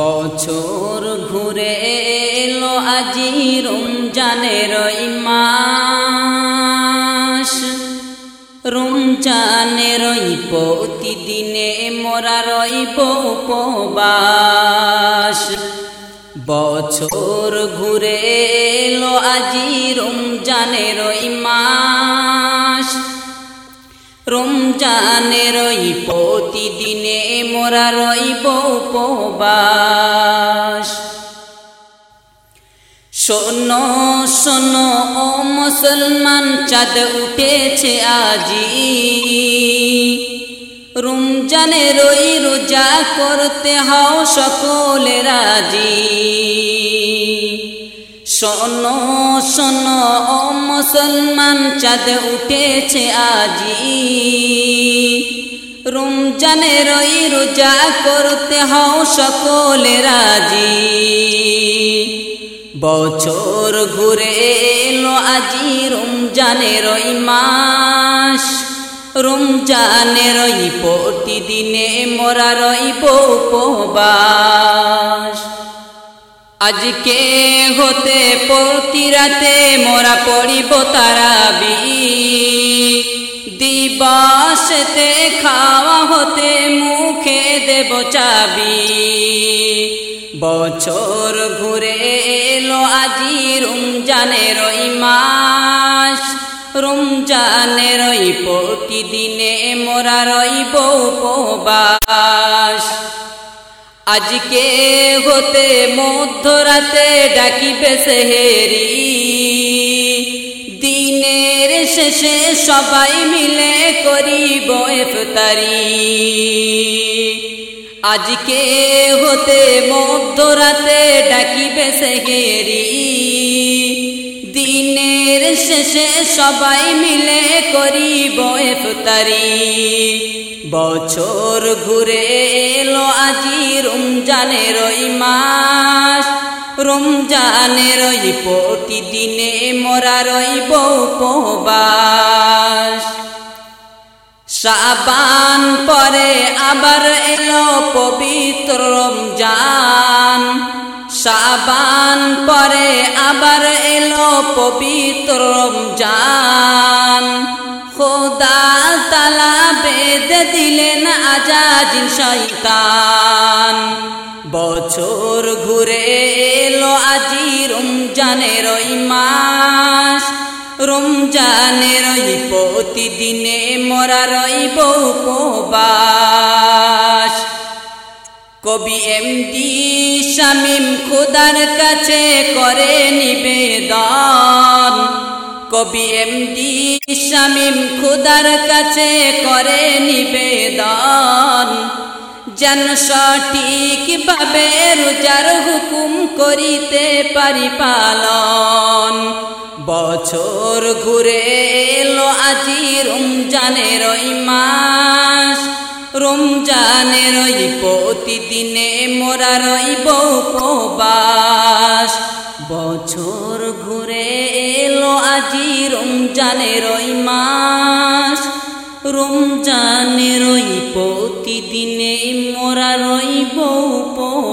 বছর ঘুরে এলো আজি রমজানের মাস। রমজানের প্রতিদিনে মোরা রইব উপবাস। বছর ঘুরে এলো আজি রমজানের মাস। রমজানের প্রতিদিনে মোরা রইব উপবাস। শোনো শোনো, ও মুসলমান, চাঁদ উঠেছে আজি। রমজানের ওই রোজা করতে হও সকলে রাজি। শোনো শোনো ও মুসলমান চাঁদ উঠেছে আজি। রমজানের ওই রোজা করতে হও সকলে রাজি। বছর ঘুরে এলো আজি রমজানের ওই মাস। রমজানের ওই প্রতিদিনে মোরা রইব উপবাস। আজকে হতে প্রতি রাতে মোরা পড়িব তারাবি দিবসতে খাওয়া হতে মুখে দেব চাবি। বছর ঘুরে এলো আজি রমজানের ওই মাস। রমজানের ওই প্রতিদিনে মোরা রইব উপবাস। আজকে হতে মধ্যরাতে ডাকিবে সেহেরি দিনের শেষে সবাই মিলে করিব এফতারি। আজকে হতে মধ্যরাতে ডাকিবে সেহেরি শেষে সবাই মিলে করিব ইফতারি। বছর ঘুরে এলো আজি রমজানের ওই মাস। রমজানের ওই প্রতিদিনে মোরা রইব উপবাস। সাবান পরে আবার এলো পবিত্র রমজান। সাবান পরে আবার এলো পবিত্র রমজান। খোদা তালা বেঁধে দিলেন আজাজিন শৈতান বছর ঘুরে এলো আজি রমজানের ওই মাস। রমজানের ওই প্রতিদিনে মোরা রইব উপবাস কবি এমডি শামিম খুদার কাছে করে নিবেদন। কবি এমডি শামিম খুদার কাছে করে নিবেদন। যেন সঠিকভাবে রোজার হুকুম করিতে পারি পালন। বছর ঘুরে এলো আজি রমজানের ওই রমজানের ওই প্রতিদিনে মোরা রইব উপবাস। বছর ঘুরে এলো আজি রমজানের ওই মাস। রমজানের ওই প্রতিদিনে মোরা রইব উপবাস।